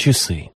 Часы.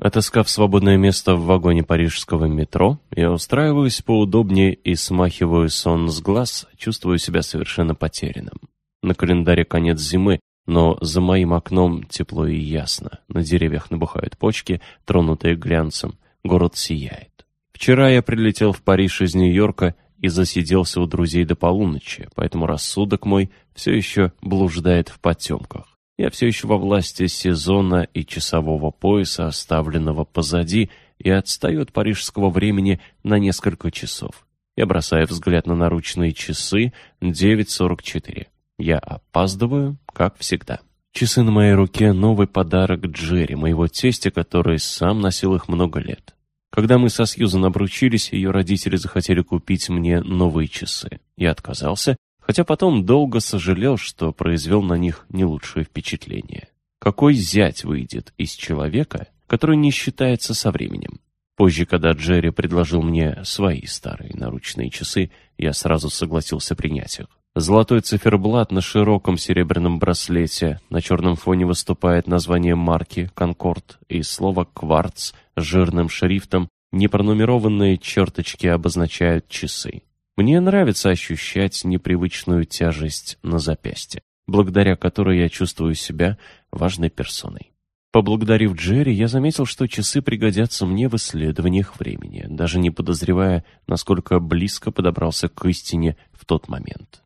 Отыскав свободное место в вагоне парижского метро, я устраиваюсь поудобнее и смахиваю сон с глаз, чувствую себя совершенно потерянным. На календаре конец зимы, но за моим окном тепло и ясно. На деревьях набухают почки, тронутые глянцем. Город сияет. Вчера я прилетел в Париж из Нью-Йорка и засиделся у друзей до полуночи, поэтому рассудок мой все еще блуждает в потемках. Я все еще во власти сезона и часового пояса, оставленного позади, и отстаю от парижского времени на несколько часов. Я бросаю взгляд на наручные часы 9.44. Я опаздываю, как всегда. Часы на моей руке — новый подарок Джерри, моего тестя, который сам носил их много лет. Когда мы со Сьюзан обручились, ее родители захотели купить мне новые часы. Я отказался, хотя потом долго сожалел, что произвел на них не лучшее впечатление. Какой зять выйдет из человека, который не считается со временем? Позже, когда Джерри предложил мне свои старые наручные часы, я сразу согласился принять их. Золотой циферблат на широком серебряном браслете, на черном фоне выступает название марки «Конкорд» и слово «кварц» жирным шрифтом, непронумерованные черточки обозначают часы. Мне нравится ощущать непривычную тяжесть на запястье, благодаря которой я чувствую себя важной персоной. Поблагодарив Джерри, я заметил, что часы пригодятся мне в исследованиях времени, даже не подозревая, насколько близко подобрался к истине в тот момент.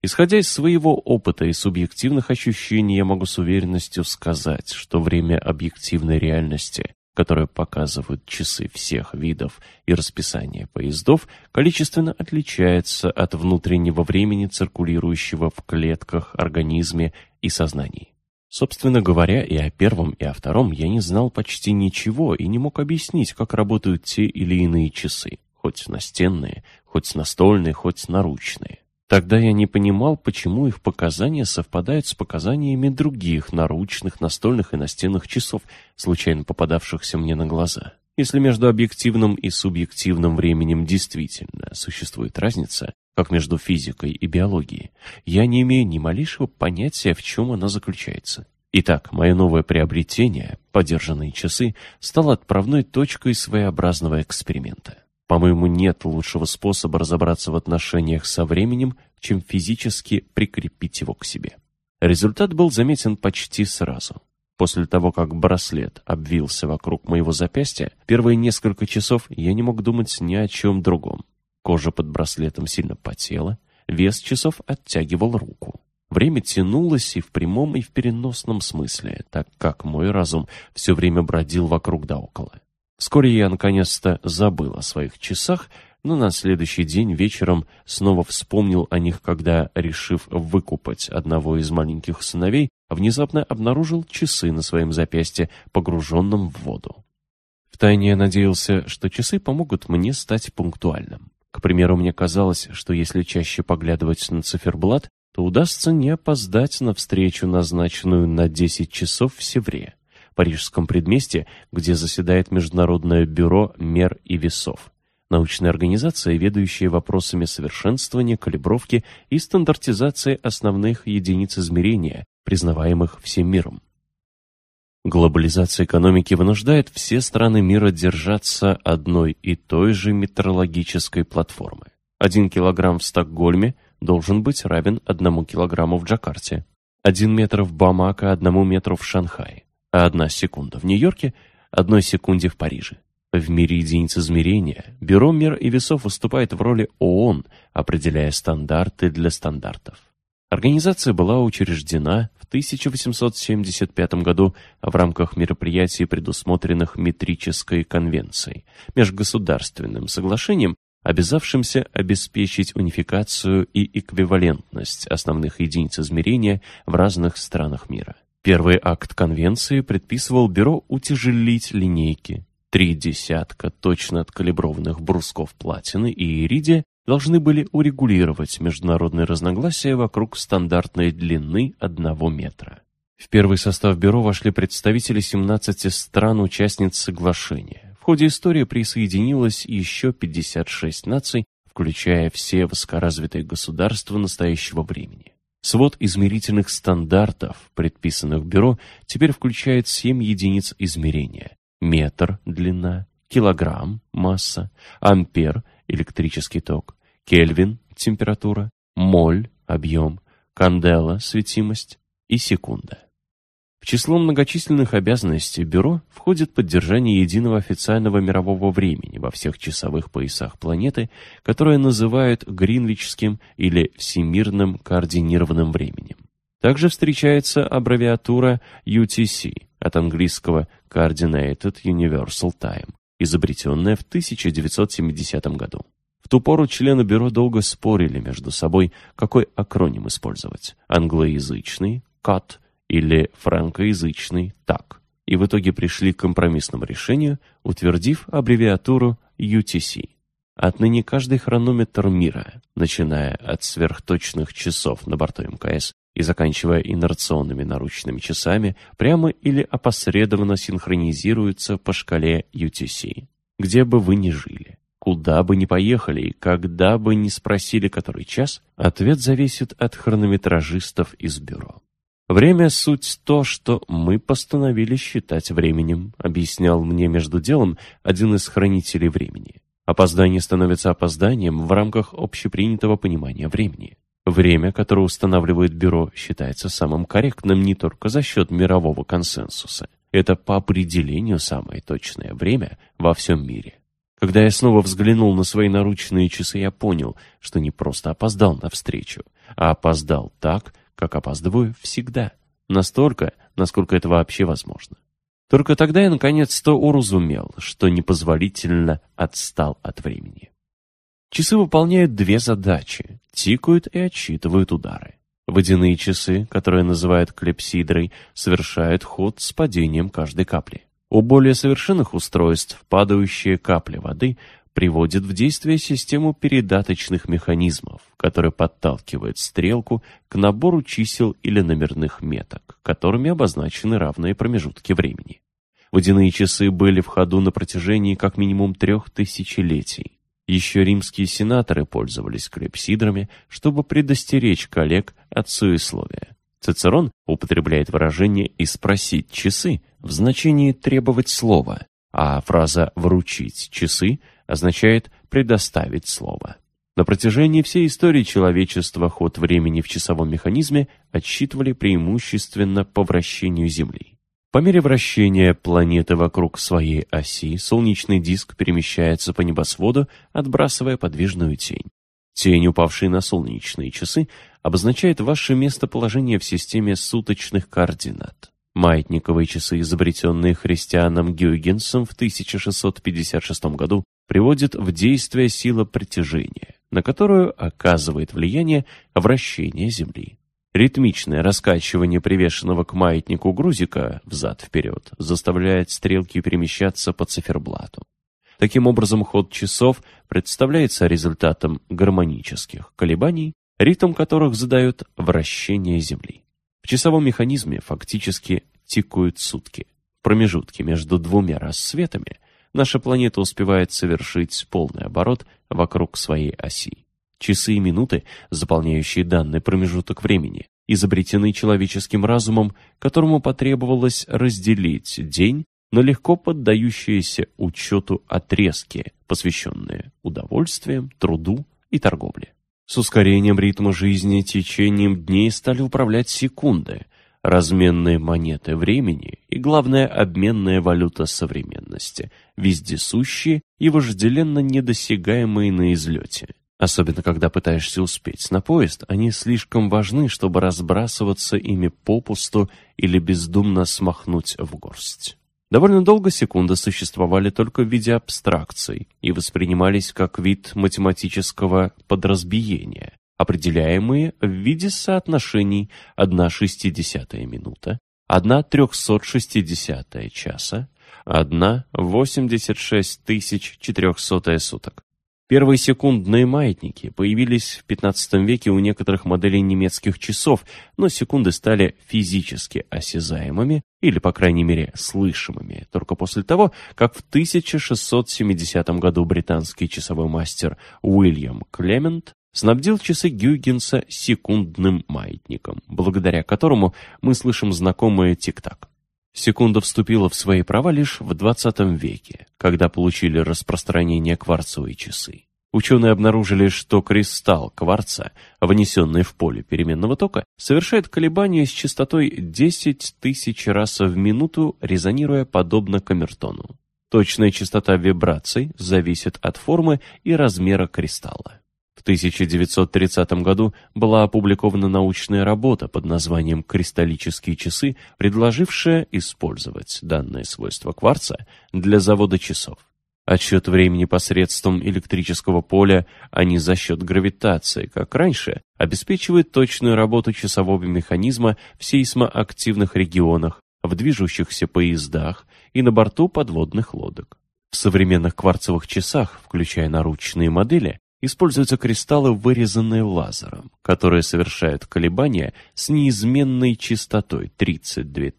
Исходя из своего опыта и субъективных ощущений, я могу с уверенностью сказать, что время объективной реальности которые показывают часы всех видов и расписание поездов, количественно отличается от внутреннего времени, циркулирующего в клетках, организме и сознании. Собственно говоря, и о первом, и о втором я не знал почти ничего и не мог объяснить, как работают те или иные часы, хоть настенные, хоть настольные, хоть наручные. Тогда я не понимал, почему их показания совпадают с показаниями других наручных, настольных и настенных часов, случайно попадавшихся мне на глаза. Если между объективным и субъективным временем действительно существует разница, как между физикой и биологией, я не имею ни малейшего понятия, в чем она заключается. Итак, мое новое приобретение, подержанные часы, стало отправной точкой своеобразного эксперимента. По-моему, нет лучшего способа разобраться в отношениях со временем, чем физически прикрепить его к себе. Результат был заметен почти сразу. После того, как браслет обвился вокруг моего запястья, первые несколько часов я не мог думать ни о чем другом. Кожа под браслетом сильно потела, вес часов оттягивал руку. Время тянулось и в прямом, и в переносном смысле, так как мой разум все время бродил вокруг да около. Вскоре я наконец-то забыл о своих часах, но на следующий день вечером снова вспомнил о них, когда, решив выкупать одного из маленьких сыновей, внезапно обнаружил часы на своем запястье, погруженном в воду. Втайне я надеялся, что часы помогут мне стать пунктуальным. К примеру, мне казалось, что если чаще поглядывать на циферблат, то удастся не опоздать на встречу, назначенную на 10 часов в Севре парижском предместе, где заседает Международное бюро мер и весов. Научная организация, ведающая вопросами совершенствования, калибровки и стандартизации основных единиц измерения, признаваемых всем миром. Глобализация экономики вынуждает все страны мира держаться одной и той же метрологической платформы. Один килограмм в Стокгольме должен быть равен одному килограмму в Джакарте, один метр в Бамако одному метру в Шанхае а одна секунда в Нью-Йорке одной секунде в Париже. В мире единиц измерения Бюро мер и весов выступает в роли ООН, определяя стандарты для стандартов. Организация была учреждена в 1875 году в рамках мероприятий, предусмотренных метрической конвенцией, межгосударственным соглашением, обязавшимся обеспечить унификацию и эквивалентность основных единиц измерения в разных странах мира. Первый акт конвенции предписывал бюро утяжелить линейки. Три десятка точно откалиброванных брусков платины и иридия должны были урегулировать международные разногласия вокруг стандартной длины одного метра. В первый состав бюро вошли представители 17 стран-участниц соглашения. В ходе истории присоединилось еще 56 наций, включая все высокоразвитые государства настоящего времени. Свод измерительных стандартов, предписанных Бюро, теперь включает 7 единиц измерения. Метр – длина, килограмм – масса, ампер – электрический ток, кельвин – температура, моль – объем, кандела – светимость и секунда. В число многочисленных обязанностей Бюро входит поддержание единого официального мирового времени во всех часовых поясах планеты, которое называют Гринвичским или Всемирным координированным временем. Также встречается аббревиатура UTC от английского Coordinated Universal Time, изобретенная в 1970 году. В ту пору члены бюро долго спорили между собой, какой акроним использовать – англоязычный – COT или франкоязычный «так», и в итоге пришли к компромиссному решению, утвердив аббревиатуру UTC. Отныне каждый хронометр мира, начиная от сверхточных часов на борту МКС и заканчивая инерционными наручными часами, прямо или опосредованно синхронизируется по шкале UTC, где бы вы ни жили. Куда бы ни поехали и когда бы ни спросили который час, ответ зависит от хронометражистов из бюро. «Время — суть то, что мы постановили считать временем», объяснял мне между делом один из хранителей времени. Опоздание становится опозданием в рамках общепринятого понимания времени. Время, которое устанавливает бюро, считается самым корректным не только за счет мирового консенсуса. Это по определению самое точное время во всем мире. Когда я снова взглянул на свои наручные часы, я понял, что не просто опоздал на встречу, а опоздал так, как опаздываю всегда. Настолько, насколько это вообще возможно. Только тогда я наконец-то уразумел, что непозволительно отстал от времени. Часы выполняют две задачи – тикают и отсчитывают удары. Водяные часы, которые называют клепсидрой, совершают ход с падением каждой капли. У более совершенных устройств падающие капли воды приводит в действие систему передаточных механизмов, который подталкивает стрелку к набору чисел или номерных меток, которыми обозначены равные промежутки времени. Водяные часы были в ходу на протяжении как минимум трех тысячелетий. Еще римские сенаторы пользовались клепсидрами, чтобы предостеречь коллег от суесловия. Цицерон употребляет выражение «и спросить часы» в значении «требовать слова», а фраза «вручить часы» означает «предоставить слово». На протяжении всей истории человечества ход времени в часовом механизме отсчитывали преимущественно по вращению Земли. По мере вращения планеты вокруг своей оси солнечный диск перемещается по небосводу, отбрасывая подвижную тень. Тень, упавшая на солнечные часы, обозначает ваше местоположение в системе суточных координат. Маятниковые часы, изобретенные христианом Гюйгенсом в 1656 году, приводит в действие сила притяжения, на которую оказывает влияние вращение Земли. Ритмичное раскачивание привешенного к маятнику грузика взад-вперед заставляет стрелки перемещаться по циферблату. Таким образом, ход часов представляется результатом гармонических колебаний, ритм которых задает вращение Земли. В часовом механизме фактически тикают сутки. В промежутке между двумя рассветами наша планета успевает совершить полный оборот вокруг своей оси. Часы и минуты, заполняющие данный промежуток времени, изобретены человеческим разумом, которому потребовалось разделить день на легко поддающиеся учету отрезки, посвященные удовольствиям, труду и торговле. С ускорением ритма жизни течением дней стали управлять секунды, разменные монеты времени и, главное, обменная валюта современности, вездесущие и вожделенно недосягаемые на излете. Особенно, когда пытаешься успеть на поезд, они слишком важны, чтобы разбрасываться ими попусту или бездумно смахнуть в горсть. Довольно долго секунды существовали только в виде абстракций и воспринимались как вид математического подразбиения, определяемые в виде соотношений 1 шестидесятая минута, 1 трехсотшестидесятая часа, 1 86 тысяч четырехсотая суток. Первые секундные маятники появились в 15 веке у некоторых моделей немецких часов, но секунды стали физически осязаемыми, или, по крайней мере, слышимыми, только после того, как в 1670 году британский часовой мастер Уильям Клемент снабдил часы Гюйгенса секундным маятником, благодаря которому мы слышим знакомое тик-так. Секунда вступила в свои права лишь в 20 веке, когда получили распространение кварцевые часы. Ученые обнаружили, что кристалл кварца, внесенный в поле переменного тока, совершает колебания с частотой 10 тысяч раз в минуту, резонируя подобно камертону. Точная частота вибраций зависит от формы и размера кристалла. В 1930 году была опубликована научная работа под названием «Кристаллические часы», предложившая использовать данное свойство кварца для завода часов. Отсчет времени посредством электрического поля, а не за счет гравитации, как раньше, обеспечивает точную работу часового механизма в сейсмоактивных регионах, в движущихся поездах и на борту подводных лодок. В современных кварцевых часах, включая наручные модели, используются кристаллы, вырезанные лазером, которые совершают колебания с неизменной частотой 32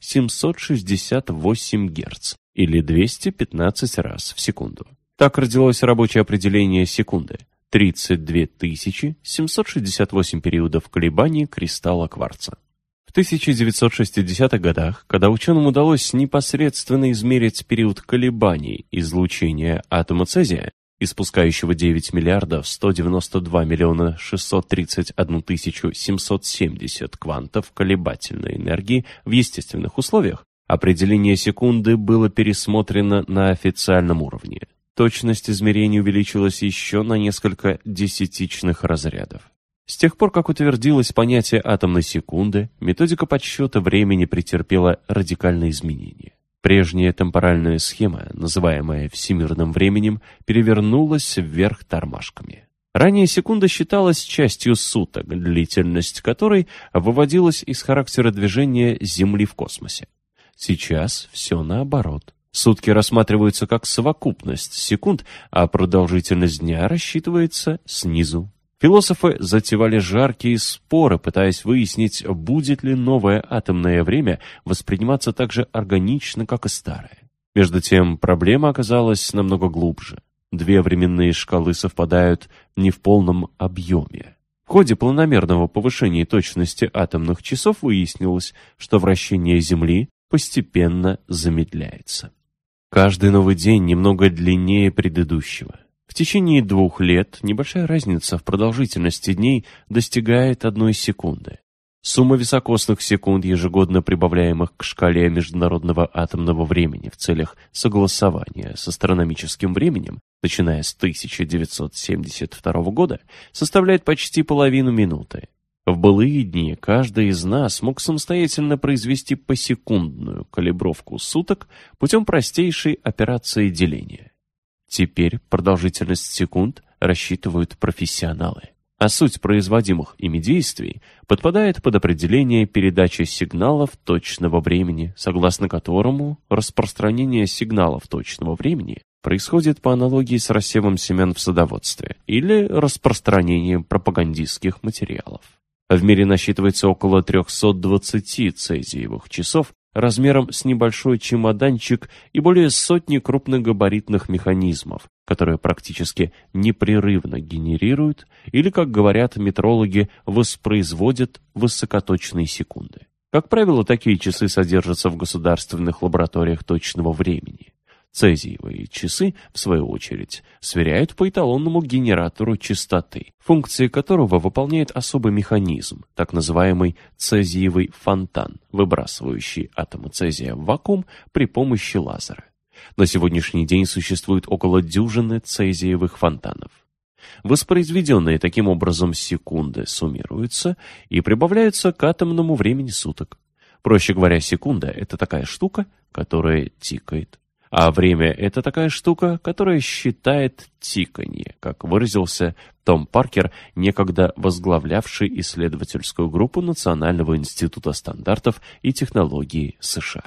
768 Гц или 215 раз в секунду. Так родилось рабочее определение секунды. 32 768 периодов колебаний кристалла кварца. В 1960-х годах, когда ученым удалось непосредственно измерить период колебаний излучения атома цезия, испускающего 9 миллиардов 192 миллиона 631 тысячу 770 квантов колебательной энергии в естественных условиях, Определение секунды было пересмотрено на официальном уровне. Точность измерений увеличилась еще на несколько десятичных разрядов. С тех пор, как утвердилось понятие атомной секунды, методика подсчета времени претерпела радикальные изменения. Прежняя темпоральная схема, называемая всемирным временем, перевернулась вверх тормашками. Ранее секунда считалась частью суток, длительность которой выводилась из характера движения Земли в космосе. Сейчас все наоборот. Сутки рассматриваются как совокупность секунд, а продолжительность дня рассчитывается снизу. Философы затевали жаркие споры, пытаясь выяснить, будет ли новое атомное время восприниматься так же органично, как и старое. Между тем, проблема оказалась намного глубже. Две временные шкалы совпадают не в полном объеме. В ходе планомерного повышения точности атомных часов выяснилось, что вращение Земли постепенно замедляется. Каждый новый день немного длиннее предыдущего. В течение двух лет небольшая разница в продолжительности дней достигает одной секунды. Сумма високосных секунд, ежегодно прибавляемых к шкале международного атомного времени в целях согласования с астрономическим временем, начиная с 1972 года, составляет почти половину минуты. В былые дни каждый из нас мог самостоятельно произвести посекундную калибровку суток путем простейшей операции деления. Теперь продолжительность секунд рассчитывают профессионалы, а суть производимых ими действий подпадает под определение передачи сигналов точного времени, согласно которому распространение сигналов точного времени происходит по аналогии с рассевом семян в садоводстве или распространением пропагандистских материалов. В мире насчитывается около 320 цезиевых часов размером с небольшой чемоданчик и более сотни крупногабаритных механизмов, которые практически непрерывно генерируют или, как говорят метрологи, воспроизводят высокоточные секунды. Как правило, такие часы содержатся в государственных лабораториях точного времени. Цезиевые часы, в свою очередь, сверяют по эталонному генератору частоты, функции которого выполняет особый механизм, так называемый цезиевый фонтан, выбрасывающий атомы цезия в вакуум при помощи лазера. На сегодняшний день существует около дюжины цезиевых фонтанов. Воспроизведенные таким образом секунды суммируются и прибавляются к атомному времени суток. Проще говоря, секунда – это такая штука, которая тикает. А время — это такая штука, которая считает тиканье, как выразился Том Паркер, некогда возглавлявший исследовательскую группу Национального института стандартов и технологий США.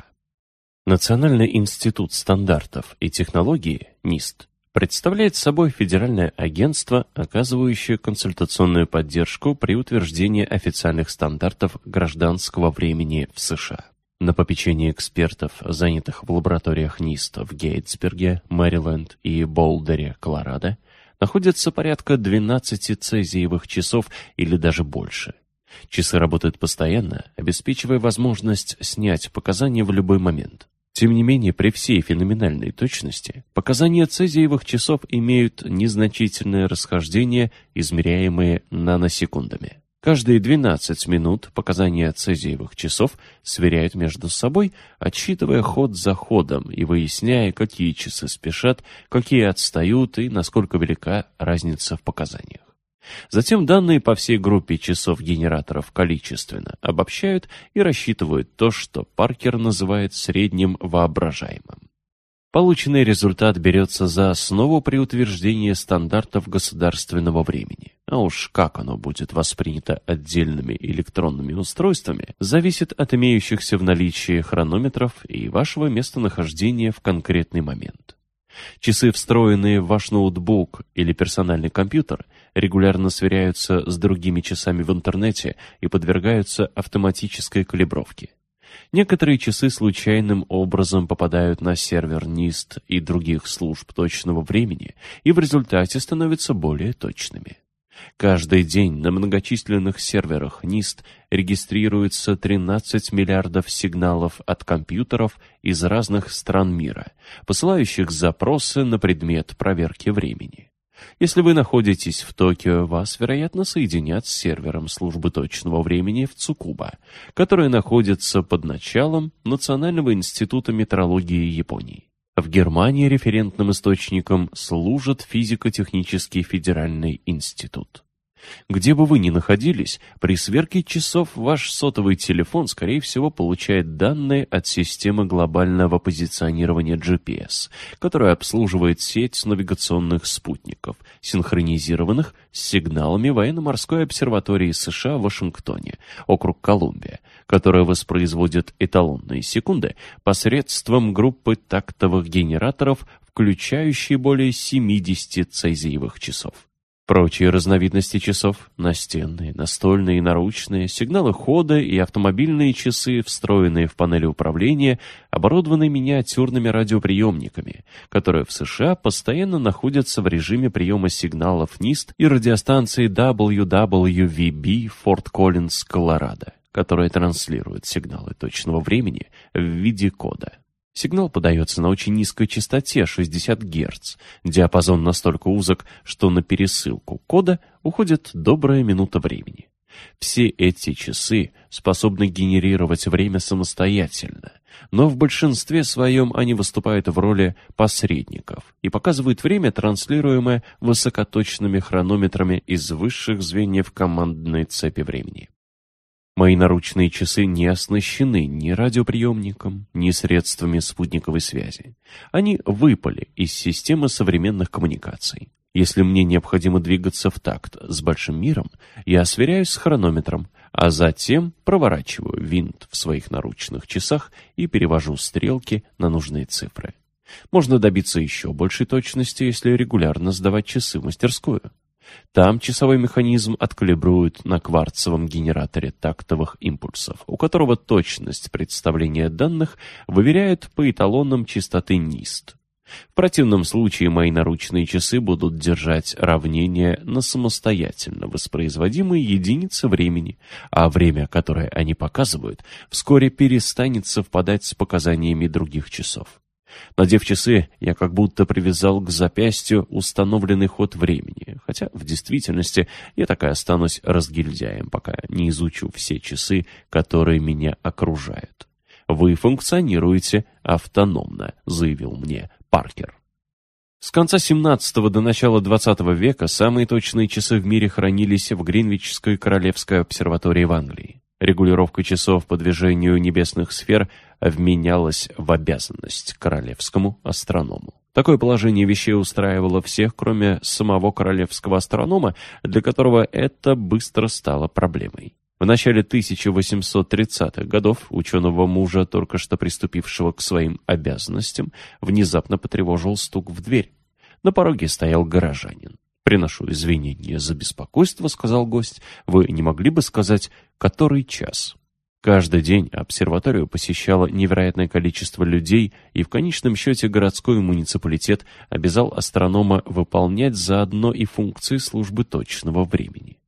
Национальный институт стандартов и технологий, НИСТ, представляет собой федеральное агентство, оказывающее консультационную поддержку при утверждении официальных стандартов гражданского времени в США на попечение экспертов, занятых в лабораториях НИСТ в Гейтсберге, Мэриленд и Болдере, Колорадо, находится порядка 12 цезиевых часов или даже больше. Часы работают постоянно, обеспечивая возможность снять показания в любой момент. Тем не менее, при всей феноменальной точности, показания цезиевых часов имеют незначительное расхождение, измеряемые наносекундами. Каждые 12 минут показания цезиевых часов сверяют между собой, отсчитывая ход за ходом и выясняя, какие часы спешат, какие отстают и насколько велика разница в показаниях. Затем данные по всей группе часов генераторов количественно обобщают и рассчитывают то, что Паркер называет средним воображаемым. Полученный результат берется за основу при утверждении стандартов государственного времени. А уж как оно будет воспринято отдельными электронными устройствами, зависит от имеющихся в наличии хронометров и вашего местонахождения в конкретный момент. Часы, встроенные в ваш ноутбук или персональный компьютер, регулярно сверяются с другими часами в интернете и подвергаются автоматической калибровке. Некоторые часы случайным образом попадают на сервер NIST и других служб точного времени и в результате становятся более точными. Каждый день на многочисленных серверах NIST регистрируется 13 миллиардов сигналов от компьютеров из разных стран мира, посылающих запросы на предмет проверки времени. Если вы находитесь в Токио, вас, вероятно, соединят с сервером службы точного времени в Цукуба, который находится под началом Национального института метрологии Японии. В Германии референтным источником служит физико-технический федеральный институт. Где бы вы ни находились, при сверке часов ваш сотовый телефон, скорее всего, получает данные от системы глобального позиционирования GPS, которая обслуживает сеть навигационных спутников, синхронизированных с сигналами военно-морской обсерватории США в Вашингтоне, округ Колумбия, которая воспроизводит эталонные секунды посредством группы тактовых генераторов, включающей более 70 цезиевых часов. Прочие разновидности часов – настенные, настольные и наручные, сигналы хода и автомобильные часы, встроенные в панели управления, оборудованы миниатюрными радиоприемниками, которые в США постоянно находятся в режиме приема сигналов NIST и радиостанции WWVB Форт Коллинз, Колорадо, которая транслирует сигналы точного времени в виде кода. Сигнал подается на очень низкой частоте 60 Гц. Диапазон настолько узок, что на пересылку кода уходит добрая минута времени. Все эти часы способны генерировать время самостоятельно, но в большинстве своем они выступают в роли посредников и показывают время, транслируемое высокоточными хронометрами из высших звеньев командной цепи времени. Мои наручные часы не оснащены ни радиоприемником, ни средствами спутниковой связи. Они выпали из системы современных коммуникаций. Если мне необходимо двигаться в такт с большим миром, я сверяюсь с хронометром, а затем проворачиваю винт в своих наручных часах и перевожу стрелки на нужные цифры. Можно добиться еще большей точности, если регулярно сдавать часы в мастерскую. Там часовой механизм откалибруют на кварцевом генераторе тактовых импульсов, у которого точность представления данных выверяют по эталонам частоты НИСТ. В противном случае мои наручные часы будут держать равнение на самостоятельно воспроизводимые единицы времени, а время, которое они показывают, вскоре перестанет совпадать с показаниями других часов. Надев часы, я как будто привязал к запястью установленный ход времени, хотя в действительности я так и останусь разгильдяем, пока не изучу все часы, которые меня окружают. «Вы функционируете автономно», — заявил мне Паркер. С конца 17 до начала 20 века самые точные часы в мире хранились в Гринвичской королевской обсерватории в Англии. Регулировка часов по движению небесных сфер вменялась в обязанность королевскому астроному. Такое положение вещей устраивало всех, кроме самого королевского астронома, для которого это быстро стало проблемой. В начале 1830-х годов ученого мужа, только что приступившего к своим обязанностям, внезапно потревожил стук в дверь. На пороге стоял горожанин. «Приношу извинения за беспокойство», — сказал гость. «Вы не могли бы сказать, который час?» Каждый день обсерваторию посещало невероятное количество людей, и в конечном счете городской муниципалитет обязал астронома выполнять заодно и функции службы точного времени.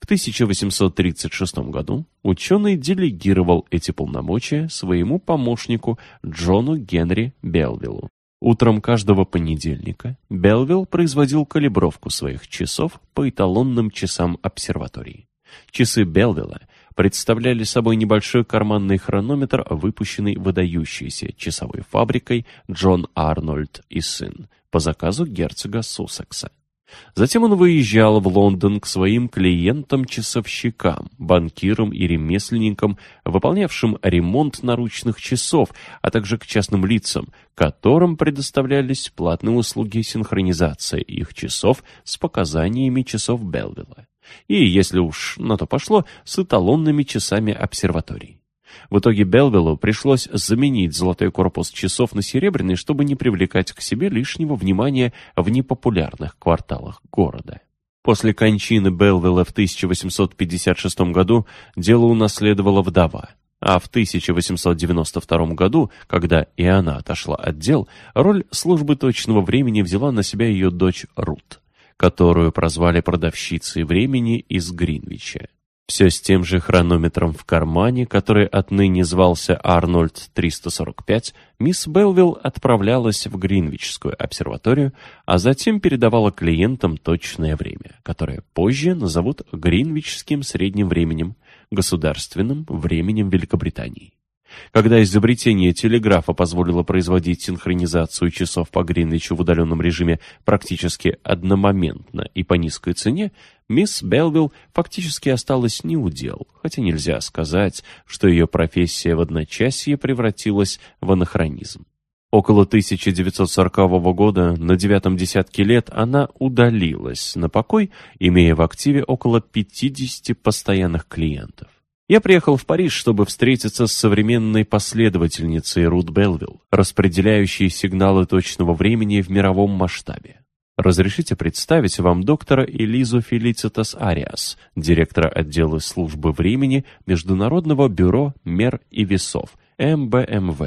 В 1836 году ученый делегировал эти полномочия своему помощнику Джону Генри Белвиллу. Утром каждого понедельника Белвилл производил калибровку своих часов по эталонным часам обсерватории. Часы Белвилла представляли собой небольшой карманный хронометр, выпущенный выдающейся часовой фабрикой Джон Арнольд и сын по заказу герцога Суссекса. Затем он выезжал в Лондон к своим клиентам-часовщикам, банкирам и ремесленникам, выполнявшим ремонт наручных часов, а также к частным лицам, которым предоставлялись платные услуги синхронизации их часов с показаниями часов Белвилла и, если уж на то пошло, с эталонными часами обсерваторий. В итоге Белвиллу пришлось заменить золотой корпус часов на серебряный, чтобы не привлекать к себе лишнего внимания в непопулярных кварталах города. После кончины Белвилла в 1856 году дело унаследовала вдова, а в 1892 году, когда и она отошла от дел, роль службы точного времени взяла на себя ее дочь Рут которую прозвали продавщицей времени из Гринвича. Все с тем же хронометром в кармане, который отныне звался Арнольд 345, мисс Белвилл отправлялась в Гринвичскую обсерваторию, а затем передавала клиентам точное время, которое позже назовут Гринвичским средним временем, государственным временем Великобритании. Когда изобретение телеграфа позволило производить синхронизацию часов по Гринвичу в удаленном режиме практически одномоментно и по низкой цене, мисс Белвилл фактически осталась неудел, хотя нельзя сказать, что ее профессия в одночасье превратилась в анахронизм. Около 1940 года, на девятом десятке лет, она удалилась на покой, имея в активе около 50 постоянных клиентов. Я приехал в Париж, чтобы встретиться с современной последовательницей Рут Белвилл, распределяющей сигналы точного времени в мировом масштабе. Разрешите представить вам доктора Элизу Фелицитас Ариас, директора отдела службы времени Международного бюро мер и весов, МБМВ.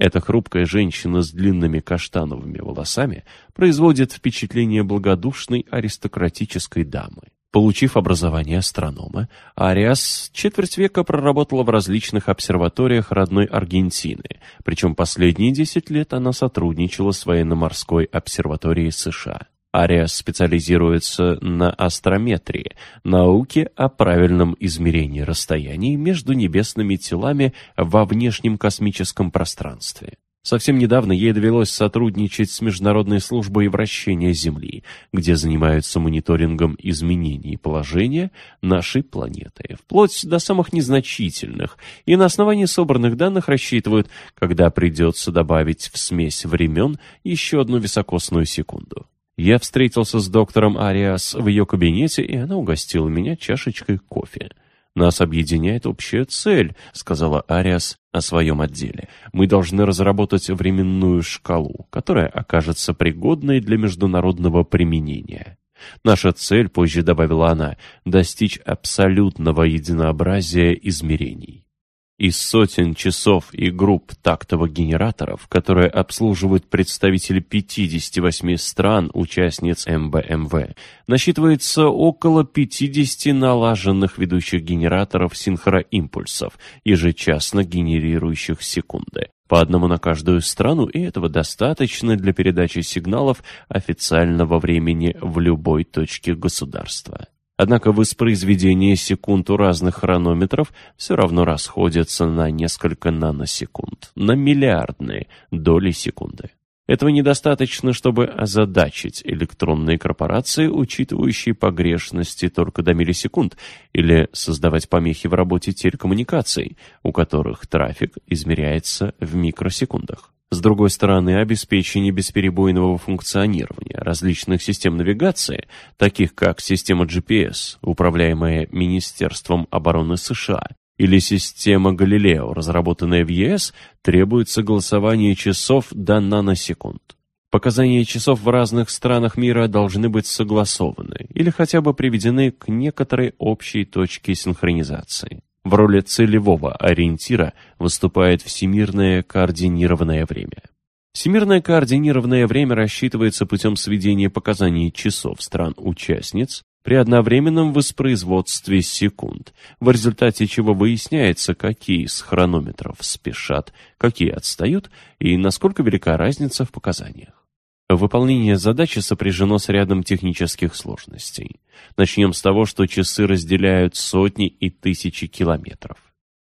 Эта хрупкая женщина с длинными каштановыми волосами производит впечатление благодушной аристократической дамы. Получив образование астронома, Ариас четверть века проработала в различных обсерваториях родной Аргентины, причем последние 10 лет она сотрудничала с военно-морской обсерваторией США. Ариас специализируется на астрометрии, науке о правильном измерении расстояний между небесными телами во внешнем космическом пространстве. Совсем недавно ей довелось сотрудничать с Международной службой вращения Земли, где занимаются мониторингом изменений положения нашей планеты, вплоть до самых незначительных, и на основании собранных данных рассчитывают, когда придется добавить в смесь времен еще одну високосную секунду. Я встретился с доктором Ариас в ее кабинете, и она угостила меня чашечкой кофе. «Нас объединяет общая цель», — сказала Ариас о своем отделе. «Мы должны разработать временную шкалу, которая окажется пригодной для международного применения». Наша цель, позже добавила она, достичь абсолютного единообразия измерений. Из сотен часов и групп тактовых генераторов, которые обслуживают представители 58 стран, участниц МБМВ, насчитывается около 50 налаженных ведущих генераторов синхроимпульсов, ежечасно генерирующих секунды. По одному на каждую страну, и этого достаточно для передачи сигналов официального времени в любой точке государства. Однако воспроизведение секунд у разных хронометров все равно расходятся на несколько наносекунд, на миллиардные доли секунды. Этого недостаточно, чтобы озадачить электронные корпорации, учитывающие погрешности только до миллисекунд, или создавать помехи в работе телекоммуникаций, у которых трафик измеряется в микросекундах. С другой стороны, обеспечение бесперебойного функционирования различных систем навигации, таких как система GPS, управляемая Министерством обороны США, или система Галилео, разработанная в ЕС, требует согласования часов до наносекунд. Показания часов в разных странах мира должны быть согласованы или хотя бы приведены к некоторой общей точке синхронизации. В роли целевого ориентира выступает всемирное координированное время. Всемирное координированное время рассчитывается путем сведения показаний часов стран-участниц при одновременном воспроизводстве секунд, в результате чего выясняется, какие из хронометров спешат, какие отстают и насколько велика разница в показаниях. Выполнение задачи сопряжено с рядом технических сложностей. Начнем с того, что часы разделяют сотни и тысячи километров.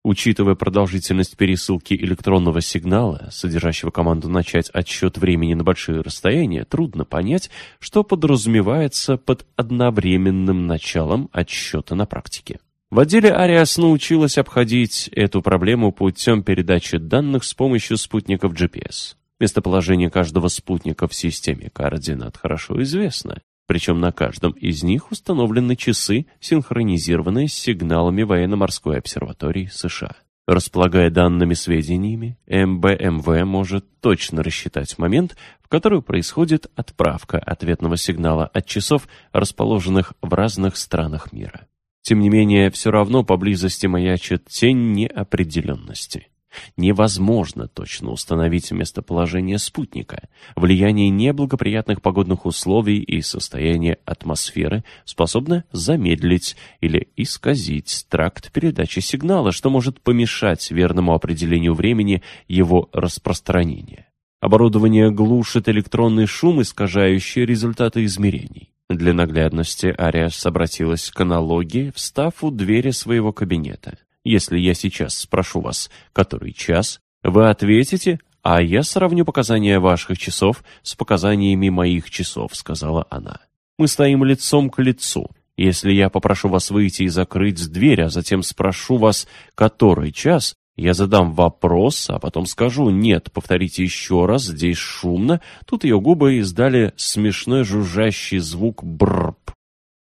Учитывая продолжительность пересылки электронного сигнала, содержащего команду начать отсчет времени на большие расстояния, трудно понять, что подразумевается под одновременным началом отсчета на практике. В отделе Ариас научилась обходить эту проблему путем передачи данных с помощью спутников GPS. Местоположение каждого спутника в системе координат хорошо известно. Причем на каждом из них установлены часы, синхронизированные с сигналами военно-морской обсерватории США. Располагая данными сведениями, МБМВ может точно рассчитать момент, в который происходит отправка ответного сигнала от часов, расположенных в разных странах мира. Тем не менее, все равно поблизости маячит тень неопределенности. Невозможно точно установить местоположение спутника. Влияние неблагоприятных погодных условий и состояние атмосферы способно замедлить или исказить тракт передачи сигнала, что может помешать верному определению времени его распространения. Оборудование глушит электронный шум, искажающий результаты измерений. Для наглядности Ариас обратилась к аналогии, встав у двери своего кабинета. Если я сейчас спрошу вас, который час, вы ответите, а я сравню показания ваших часов с показаниями моих часов, сказала она. Мы стоим лицом к лицу. Если я попрошу вас выйти и закрыть дверь, а затем спрошу вас, который час, я задам вопрос, а потом скажу «нет», повторите еще раз, здесь шумно. Тут ее губы издали смешной жужжащий звук «брррп».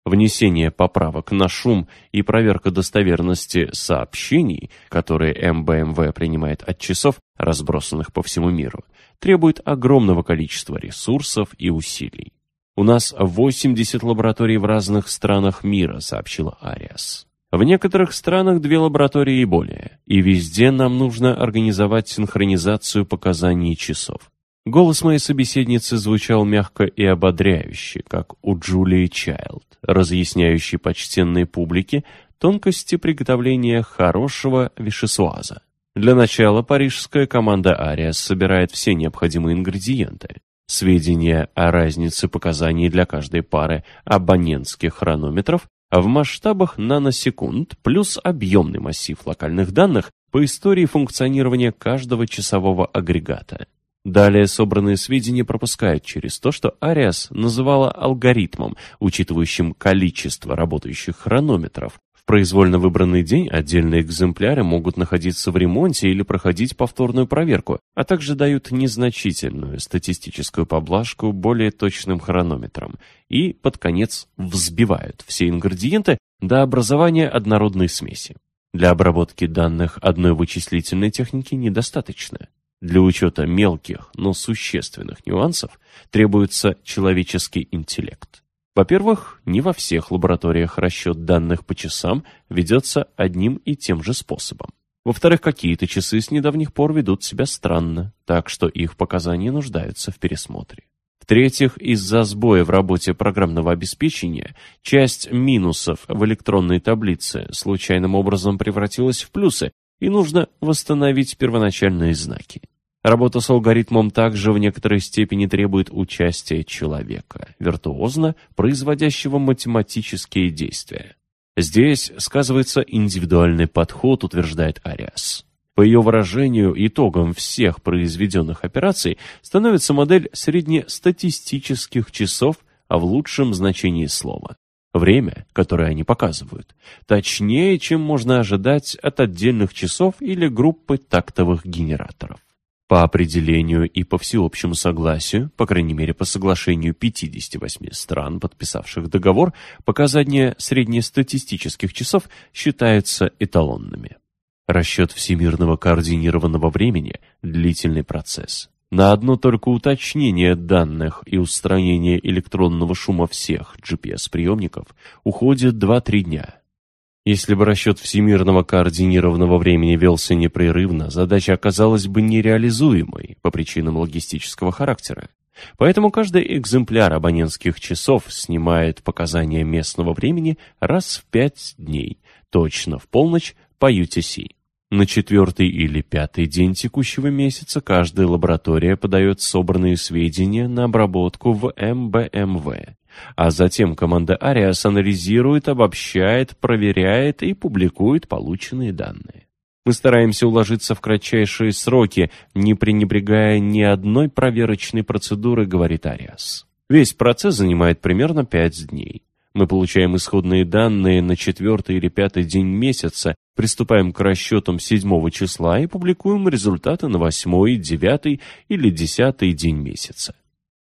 Внесение поправок на шум и проверка достоверности сообщений, которые МБМВ принимает от часов, разбросанных по всему миру, требует огромного количества ресурсов и усилий. «У нас 80 лабораторий в разных странах мира», — сообщила Ариас. В некоторых странах две лаборатории и более, и везде нам нужно организовать синхронизацию показаний часов. Голос моей собеседницы звучал мягко и ободряюще, как у Джулии Чайлд, разъясняющей почтенной публике тонкости приготовления хорошего вишесуаза. Для начала парижская команда Ариас собирает все необходимые ингредиенты. Сведения о разнице показаний для каждой пары абонентских хронометров в масштабах наносекунд плюс объемный массив локальных данных по истории функционирования каждого часового агрегата. Далее собранные сведения пропускают через то, что Ариас называла алгоритмом, учитывающим количество работающих хронометров. В произвольно выбранный день отдельные экземпляры могут находиться в ремонте или проходить повторную проверку, а также дают незначительную статистическую поблажку более точным хронометрам и, под конец, взбивают все ингредиенты до образования однородной смеси. Для обработки данных одной вычислительной техники недостаточно. Для учета мелких, но существенных нюансов требуется человеческий интеллект. Во-первых, не во всех лабораториях расчет данных по часам ведется одним и тем же способом. Во-вторых, какие-то часы с недавних пор ведут себя странно, так что их показания нуждаются в пересмотре. В-третьих, из-за сбоя в работе программного обеспечения часть минусов в электронной таблице случайным образом превратилась в плюсы, и нужно восстановить первоначальные знаки. Работа с алгоритмом также в некоторой степени требует участия человека, виртуозно производящего математические действия. Здесь сказывается индивидуальный подход, утверждает Ариас. По ее выражению, итогом всех произведенных операций становится модель среднестатистических часов, а в лучшем значении слова. Время, которое они показывают, точнее, чем можно ожидать от отдельных часов или группы тактовых генераторов. По определению и по всеобщему согласию, по крайней мере по соглашению 58 стран, подписавших договор, показания среднестатистических часов считаются эталонными. Расчет всемирного координированного времени – длительный процесс. На одно только уточнение данных и устранение электронного шума всех GPS-приемников уходит 2-3 дня. Если бы расчет всемирного координированного времени велся непрерывно, задача оказалась бы нереализуемой по причинам логистического характера. Поэтому каждый экземпляр абонентских часов снимает показания местного времени раз в пять дней, точно в полночь по UTC. На четвертый или пятый день текущего месяца каждая лаборатория подает собранные сведения на обработку в МБМВ, а затем команда Ариас анализирует, обобщает, проверяет и публикует полученные данные. Мы стараемся уложиться в кратчайшие сроки, не пренебрегая ни одной проверочной процедуры, говорит Ариас. Весь процесс занимает примерно 5 дней. Мы получаем исходные данные на четвертый или пятый день месяца, приступаем к расчетам седьмого числа и публикуем результаты на восьмой, девятый или десятый день месяца.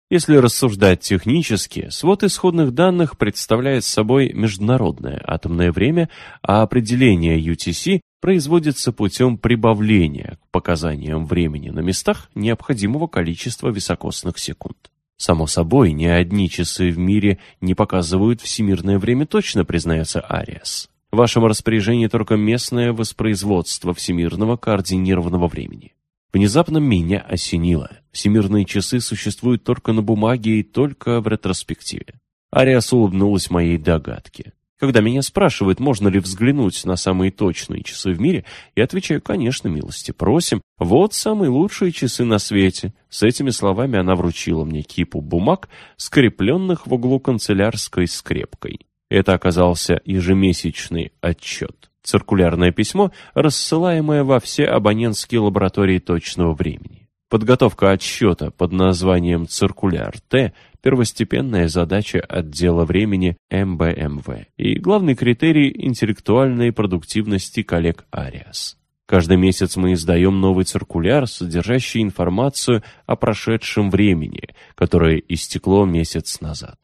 Если рассуждать технически, свод исходных данных представляет собой международное атомное время, а определение UTC производится путем прибавления к показаниям времени на местах необходимого количества високосных секунд. Само собой, ни одни часы в мире не показывают всемирное время точно, признается Ариас. В вашем распоряжении только местное воспроизводство всемирного координированного времени. Внезапно меня осенило. Всемирные часы существуют только на бумаге и только в ретроспективе. Ариас улыбнулась моей догадке. Когда меня спрашивают, можно ли взглянуть на самые точные часы в мире, я отвечаю, конечно, милости, просим. Вот самые лучшие часы на свете. С этими словами она вручила мне кипу бумаг, скрепленных в углу канцелярской скрепкой. Это оказался ежемесячный отчет. Циркулярное письмо, рассылаемое во все абонентские лаборатории точного времени. Подготовка отсчета под названием «Циркуляр Т» – первостепенная задача отдела времени МБМВ и главный критерий интеллектуальной продуктивности коллег Ариас. Каждый месяц мы издаем новый циркуляр, содержащий информацию о прошедшем времени, которое истекло месяц назад.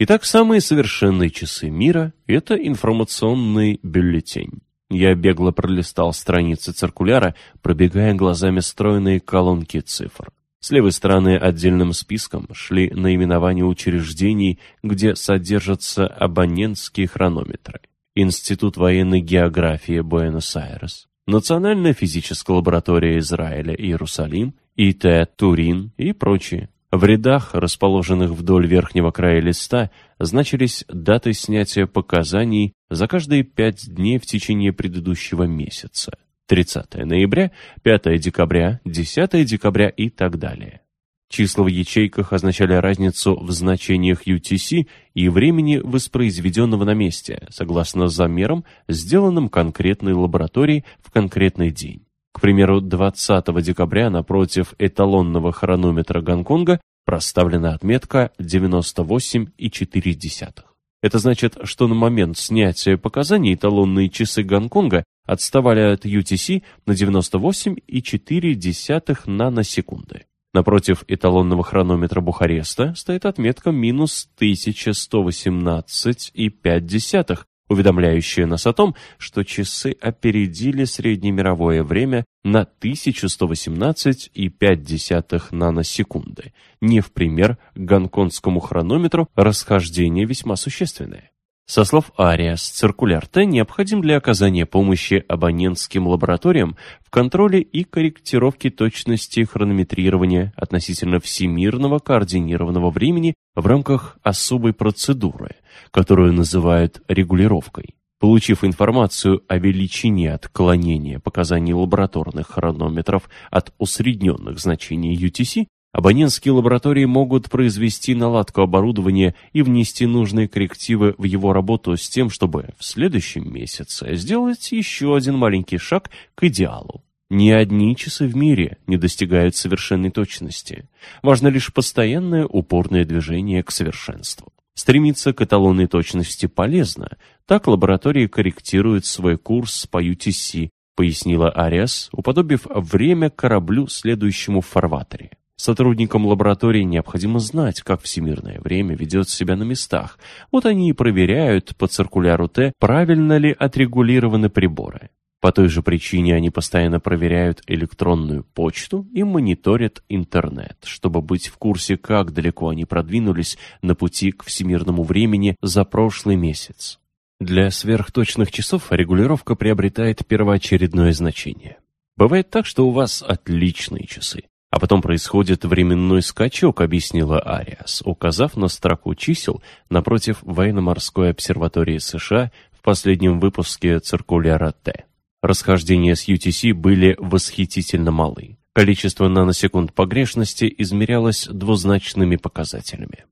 Итак, самые совершенные часы мира – это информационный бюллетень. Я бегло пролистал страницы циркуляра, пробегая глазами стройные колонки цифр. С левой стороны отдельным списком шли наименования учреждений, где содержатся абонентские хронометры. Институт военной географии Буэнос-Айрес, Национальная физическая лаборатория Израиля Иерусалим, ИТ Турин и прочие. В рядах, расположенных вдоль верхнего края листа, значились даты снятия показаний за каждые пять дней в течение предыдущего месяца. 30 ноября, 5 декабря, 10 декабря и так далее. Числа в ячейках означали разницу в значениях UTC и времени воспроизведенного на месте, согласно замерам, сделанным конкретной лабораторией в конкретный день. К примеру, 20 декабря напротив эталонного хронометра Гонконга проставлена отметка 98,4. Это значит, что на момент снятия показаний эталонные часы Гонконга отставали от UTC на 98,4 наносекунды. Напротив эталонного хронометра Бухареста стоит отметка минус 1118,5, уведомляющая нас о том, что часы опередили среднемировое время на 1118,5 наносекунды. Не в пример гонконгскому хронометру расхождение весьма существенное. Со слов Ариас, циркуляр Т необходим для оказания помощи абонентским лабораториям в контроле и корректировке точности хронометрирования относительно всемирного координированного времени в рамках особой процедуры, которую называют регулировкой. Получив информацию о величине отклонения показаний лабораторных хронометров от усредненных значений UTC, Абонентские лаборатории могут произвести наладку оборудования и внести нужные коррективы в его работу с тем, чтобы в следующем месяце сделать еще один маленький шаг к идеалу. Ни одни часы в мире не достигают совершенной точности. Важно лишь постоянное упорное движение к совершенству. Стремиться к эталонной точности полезно. Так лаборатории корректируют свой курс по UTC, пояснила Ариас, уподобив время кораблю, следующему в фарватере. Сотрудникам лаборатории необходимо знать, как всемирное время ведет себя на местах. Вот они и проверяют по циркуляру Т, правильно ли отрегулированы приборы. По той же причине они постоянно проверяют электронную почту и мониторят интернет, чтобы быть в курсе, как далеко они продвинулись на пути к всемирному времени за прошлый месяц. Для сверхточных часов регулировка приобретает первоочередное значение. Бывает так, что у вас отличные часы, а потом происходит временной скачок, объяснила Ариас, указав на строку чисел напротив военно-морской обсерватории США в последнем выпуске циркуляра Т. Расхождения с UTC были восхитительно малы. Количество наносекунд погрешности измерялось двузначными показателями.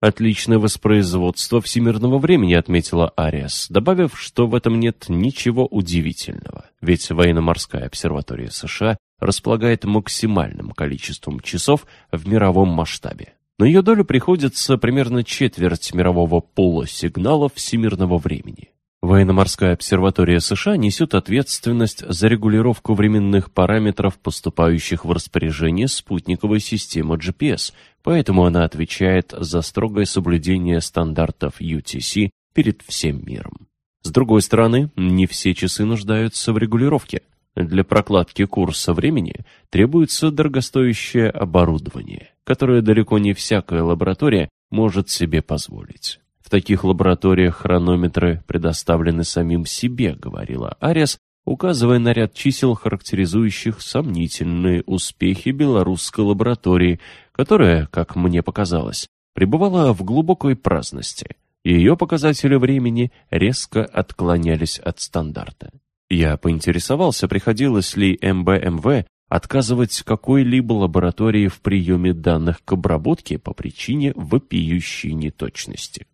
«Отличное воспроизводство всемирного времени», — отметила Ариас, добавив, что в этом нет ничего удивительного, ведь военно-морская обсерватория США располагает максимальным количеством часов в мировом масштабе. На ее долю приходится примерно четверть мирового пула сигналов всемирного времени. Военно-морская обсерватория США несет ответственность за регулировку временных параметров, поступающих в распоряжение спутниковой системы GPS, поэтому она отвечает за строгое соблюдение стандартов UTC перед всем миром. С другой стороны, не все часы нуждаются в регулировке. Для прокладки курса времени требуется дорогостоящее оборудование, которое далеко не всякая лаборатория может себе позволить. В таких лабораториях хронометры предоставлены самим себе, говорила Ариас, указывая на ряд чисел, характеризующих сомнительные успехи белорусской лаборатории, которая, как мне показалось, пребывала в глубокой праздности. Ее показатели времени резко отклонялись от стандарта. Я поинтересовался, приходилось ли МБМВ отказывать какой-либо лаборатории в приеме данных к обработке по причине вопиющей неточности.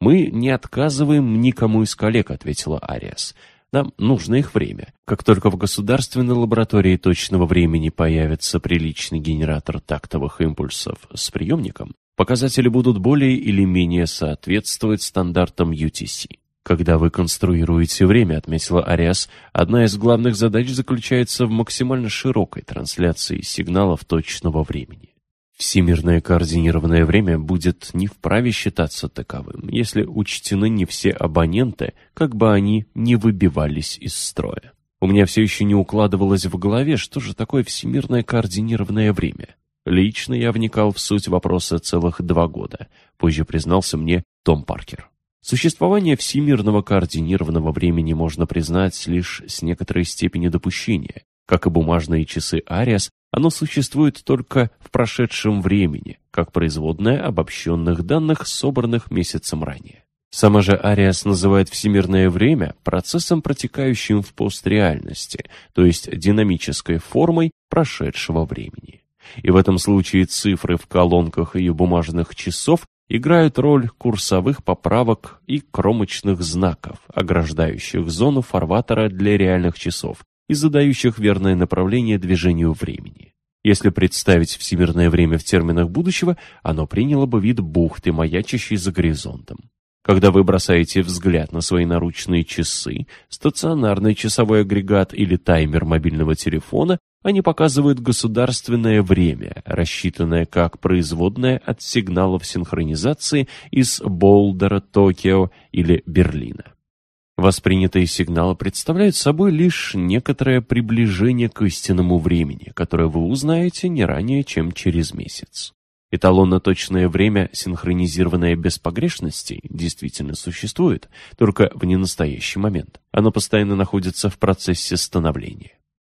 «Мы не отказываем никому из коллег», — ответила Ариас. «Нам нужно их время. Как только в государственной лаборатории точного времени появится приличный генератор тактовых импульсов с приемником, показатели будут более или менее соответствовать стандартам UTC. Когда вы конструируете время, отметила Ариас, одна из главных задач заключается в максимально широкой трансляции сигналов точного времени. Всемирное координированное время будет не вправе считаться таковым, если учтены не все абоненты, как бы они не выбивались из строя. У меня все еще не укладывалось в голове, что же такое всемирное координированное время. Лично я вникал в суть вопроса целых два года, позже признался мне Том Паркер. Существование всемирного координированного времени можно признать лишь с некоторой степенью допущения. Как и бумажные часы Ариас, оно существует только в прошедшем времени, как производная обобщенных данных, собранных месяцем ранее. Сама же Ариас называет всемирное время процессом, протекающим в постреальности, то есть динамической формой прошедшего времени. И в этом случае цифры в колонках ее бумажных часов играют роль курсовых поправок и кромочных знаков, ограждающих зону фарватера для реальных часов, и задающих верное направление движению времени. Если представить всемирное время в терминах будущего, оно приняло бы вид бухты, маячащей за горизонтом. Когда вы бросаете взгляд на свои наручные часы, стационарный часовой агрегат или таймер мобильного телефона, они показывают государственное время, рассчитанное как производное от сигналов синхронизации из Болдера, Токио или Берлина. Воспринятые сигналы представляют собой лишь некоторое приближение к истинному времени, которое вы узнаете не ранее, чем через месяц. Эталонно-точное время, синхронизированное без погрешностей, действительно существует, только в ненастоящий момент. Оно постоянно находится в процессе становления.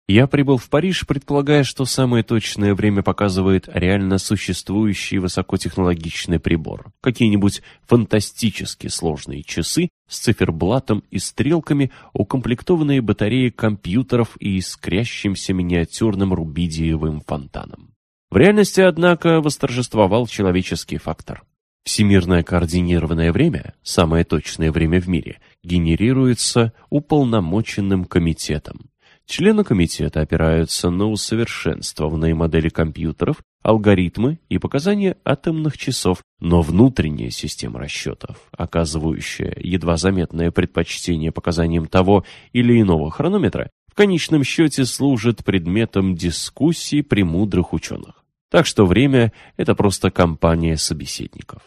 Я прибыл в Париж, предполагая, что самое точное время показывает реально существующий высокотехнологичный прибор. Какие-нибудь фантастически сложные часы с циферблатом и стрелками, укомплектованные батареей компьютеров и искрящимся миниатюрным рубидиевым фонтаном. В реальности, однако, восторжествовал человеческий фактор. Всемирное координированное время, самое точное время в мире, генерируется уполномоченным комитетом. Члены комитета опираются на усовершенствованные модели компьютеров, алгоритмы и показания атомных часов, но внутренняя система расчетов, оказывающая едва заметное предпочтение показаниям того или иного хронометра, в конечном счете служит предметом дискуссий премудрых ученых. Так что время – это просто компания собеседников.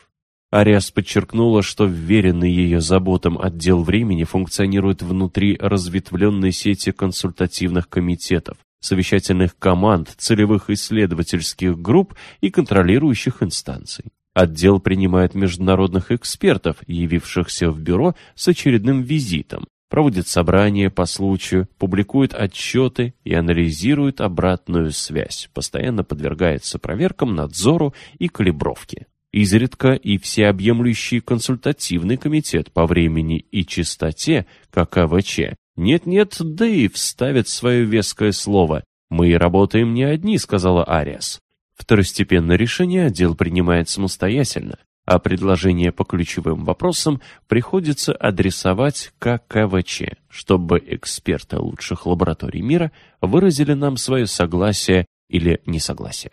Ариас подчеркнула, что вверенный ее заботам отдел времени функционирует внутри разветвленной сети консультативных комитетов, совещательных команд, целевых исследовательских групп и контролирующих инстанций. Отдел принимает международных экспертов, явившихся в бюро с очередным визитом, проводит собрания по случаю, публикует отчеты и анализирует обратную связь, постоянно подвергается проверкам, надзору и калибровке. Изредка и всеобъемлющий консультативный комитет по времени и чистоте, как АВЧ, нет-нет, да и вставит свое веское слово. «Мы работаем не одни», — сказала Ариас. Второстепенное решение отдел принимает самостоятельно, а предложение по ключевым вопросам приходится адресовать к КВЧ, чтобы эксперты лучших лабораторий мира выразили нам свое согласие или несогласие.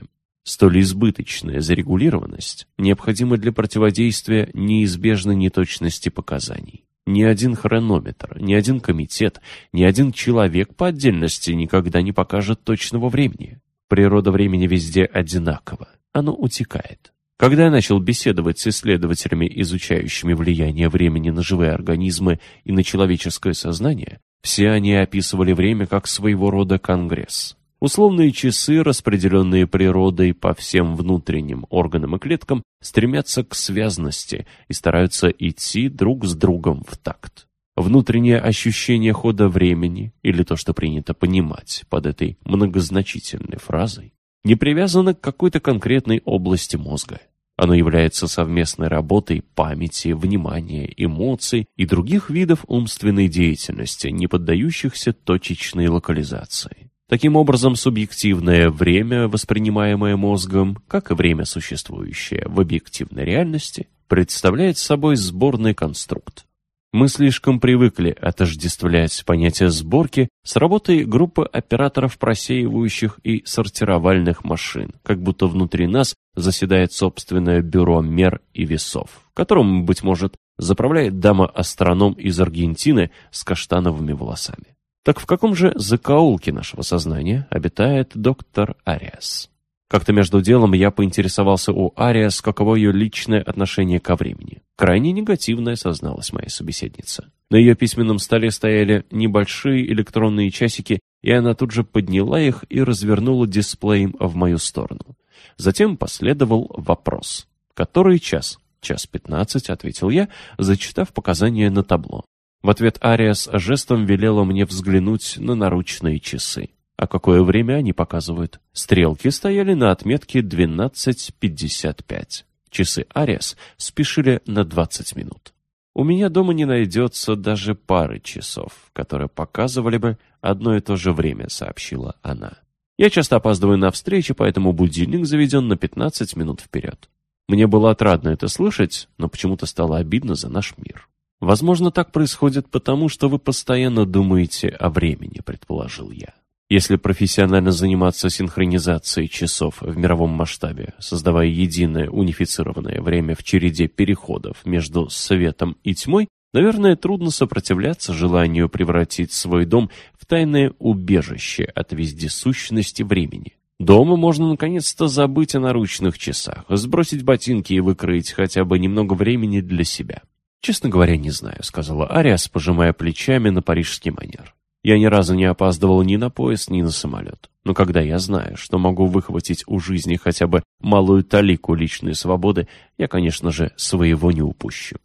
Столь избыточная зарегулированность необходима для противодействия неизбежной неточности показаний. Ни один хронометр, ни один комитет, ни один человек по отдельности никогда не покажет точного времени. Природа времени везде одинакова, оно утекает. Когда я начал беседовать с исследователями, изучающими влияние времени на живые организмы и на человеческое сознание, все они описывали время как своего рода конгресс. Условные часы, распределенные природой по всем внутренним органам и клеткам, стремятся к связности и стараются идти друг с другом в такт. Внутреннее ощущение хода времени, или то, что принято понимать под этой многозначительной фразой, не привязано к какой-то конкретной области мозга. Оно является совместной работой памяти, внимания, эмоций и других видов умственной деятельности, не поддающихся точечной локализации. Таким образом, субъективное время, воспринимаемое мозгом, как и время, существующее в объективной реальности, представляет собой сборный конструкт. Мы слишком привыкли отождествлять понятие сборки с работой группы операторов просеивающих и сортировальных машин, как будто внутри нас заседает собственное бюро мер и весов, которым, быть может, заправляет дама-астроном из Аргентины с каштановыми волосами. Так в каком же закоулке нашего сознания обитает доктор Ариас? Как-то между делом я поинтересовался у Ариас, каково ее личное отношение ко времени. Крайне негативное, созналась моя собеседница. На ее письменном столе стояли небольшие электронные часики, и она тут же подняла их и развернула дисплеем в мою сторону. Затем последовал вопрос. «Который час?» «Час пятнадцать», — ответил я, зачитав показания на табло. В ответ Ариас жестом велела мне взглянуть на наручные часы. А какое время они показывают? Стрелки стояли на отметке 12.55. Часы Ариас спешили на 20 минут. У меня дома не найдется даже пары часов, которые показывали бы одно и то же время, сообщила она. Я часто опаздываю на встречи, поэтому будильник заведен на 15 минут вперед. Мне было отрадно это слышать, но почему-то стало обидно за наш мир. Возможно, так происходит потому, что вы постоянно думаете о времени, предположил я. Если профессионально заниматься синхронизацией часов в мировом масштабе, создавая единое унифицированное время в череде переходов между светом и тьмой, наверное, трудно сопротивляться желанию превратить свой дом в тайное убежище от вездесущности времени. Дома можно наконец-то забыть о наручных часах, сбросить ботинки и выкроить хотя бы немного времени для себя. «Честно говоря, не знаю», — сказала Ариас, пожимая плечами на парижский манер. Я ни разу не опаздывал ни на поезд, ни на самолет. Но когда я знаю, что могу выхватить у жизни хотя бы малую талику личной свободы, я, конечно же, своего не упущу.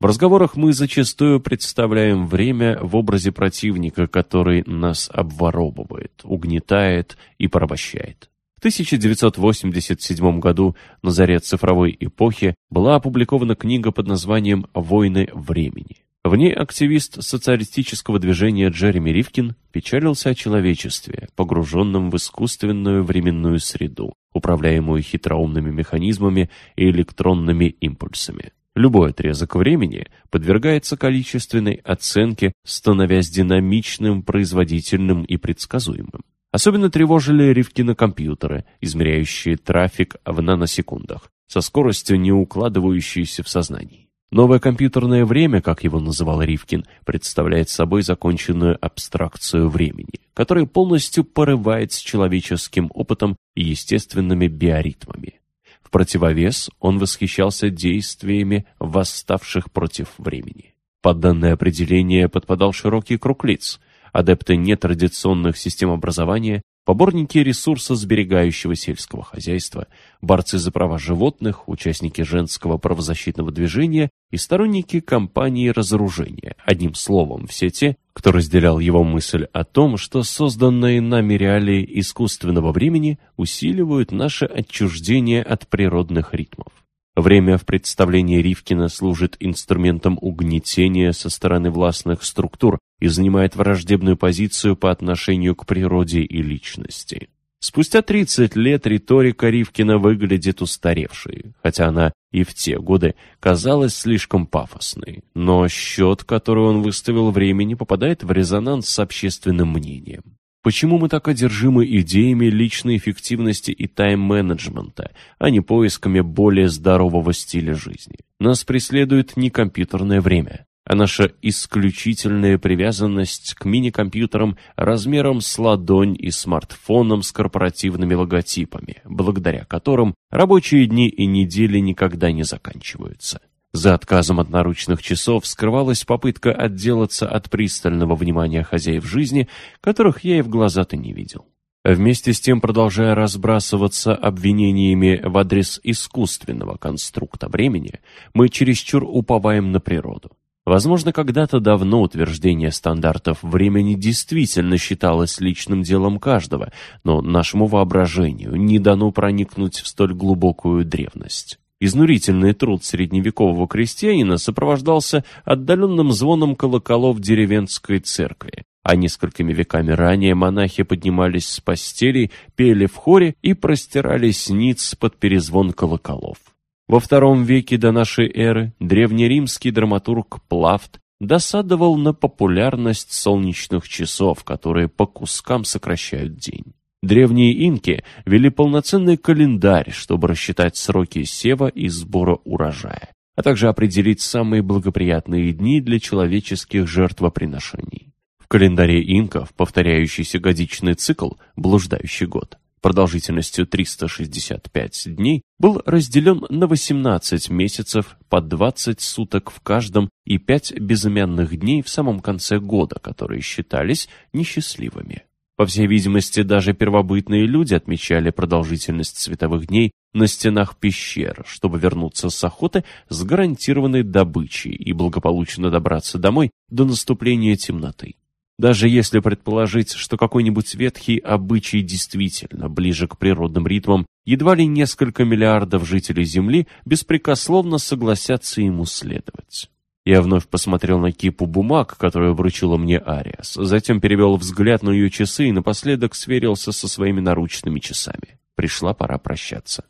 В разговорах мы зачастую представляем время в образе противника, который нас обворовывает, угнетает и порабощает. В 1987 году на заре цифровой эпохи была опубликована книга под названием «Войны времени». В ней активист социалистического движения Джереми Ривкин печалился о человечестве, погруженном в искусственную временную среду, управляемую хитроумными механизмами и электронными импульсами. Любой отрезок времени подвергается количественной оценке, становясь динамичным, производительным и предсказуемым. Особенно тревожили Ривкина компьютеры, измеряющие трафик в наносекундах, со скоростью, не укладывающейся в сознании. Новое компьютерное время, как его называл Ривкин, представляет собой законченную абстракцию времени, которая полностью порывает с человеческим опытом и естественными биоритмами. В противовес он восхищался действиями восставших против времени. Под данное определение подпадал широкий круг лиц – адепты нетрадиционных систем образования, поборники ресурсосберегающего сельского хозяйства, борцы за права животных, участники женского правозащитного движения и сторонники кампании разоружения. Одним словом, все те, кто разделял его мысль о том, что созданные нами реалии искусственного времени усиливают наше отчуждение от природных ритмов. Время в представлении Ривкина служит инструментом угнетения со стороны властных структур и занимает враждебную позицию по отношению к природе и личности. Спустя 30 лет риторика Ривкина выглядит устаревшей, хотя она и в те годы казалась слишком пафосной. Но счет, который он выставил времени, попадает в резонанс с общественным мнением. Почему мы так одержимы идеями личной эффективности и тайм-менеджмента, а не поисками более здорового стиля жизни? Нас преследует не компьютерное время, а наша исключительная привязанность к мини-компьютерам размером с ладонь и смартфоном с корпоративными логотипами, благодаря которым рабочие дни и недели никогда не заканчиваются. За отказом от наручных часов скрывалась попытка отделаться от пристального внимания хозяев жизни, которых я и в глаза-то не видел. Вместе с тем, продолжая разбрасываться обвинениями в адрес искусственного конструкта времени, мы чересчур уповаем на природу. Возможно, когда-то давно утверждение стандартов времени действительно считалось личным делом каждого, но нашему воображению не дано проникнуть в столь глубокую древность. Изнурительный труд средневекового крестьянина сопровождался отдаленным звоном колоколов деревенской церкви, а несколькими веками ранее монахи поднимались с постелей, пели в хоре и простирались ниц под перезвон колоколов. Во втором веке до нашей эры древнеримский драматург Плафт досадовал на популярность солнечных часов, которые по кускам сокращают день. Древние инки вели полноценный календарь, чтобы рассчитать сроки сева и сбора урожая, а также определить самые благоприятные дни для человеческих жертвоприношений. В календаре инков повторяющийся годичный цикл, блуждающий год, продолжительностью 365 дней, был разделен на 18 месяцев по 20 суток в каждом и 5 безымянных дней в самом конце года, которые считались несчастливыми. По всей видимости, даже первобытные люди отмечали продолжительность световых дней на стенах пещер, чтобы вернуться с охоты с гарантированной добычей и благополучно добраться домой до наступления темноты. Даже если предположить, что какой-нибудь ветхий обычай действительно ближе к природным ритмам, едва ли несколько миллиардов жителей Земли беспрекословно согласятся ему следовать. Я вновь посмотрел на кипу бумаг, которую вручила мне Ариас, затем перевел взгляд на ее часы и напоследок сверился со своими наручными часами. Пришла пора прощаться.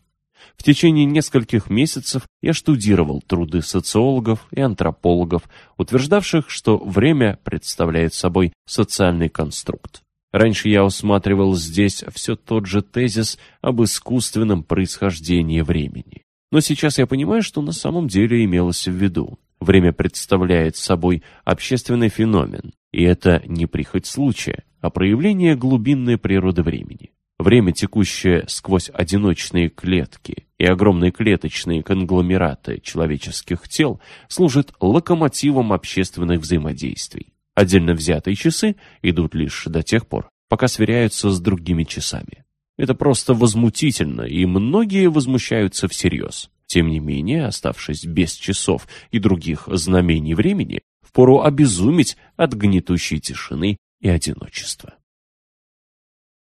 В течение нескольких месяцев я штудировал труды социологов и антропологов, утверждавших, что время представляет собой социальный конструкт. Раньше я усматривал здесь все тот же тезис об искусственном происхождении времени. Но сейчас я понимаю, что на самом деле имелось в виду. Время представляет собой общественный феномен, и это не прихоть случая, а проявление глубинной природы времени. Время, текущее сквозь одиночные клетки и огромные клеточные конгломераты человеческих тел, служит локомотивом общественных взаимодействий. Отдельно взятые часы идут лишь до тех пор, пока сверяются с другими часами. Это просто возмутительно, и многие возмущаются всерьез. Тем не менее, оставшись без часов и других знамений времени, впору обезуметь от гнетущей тишины и одиночества.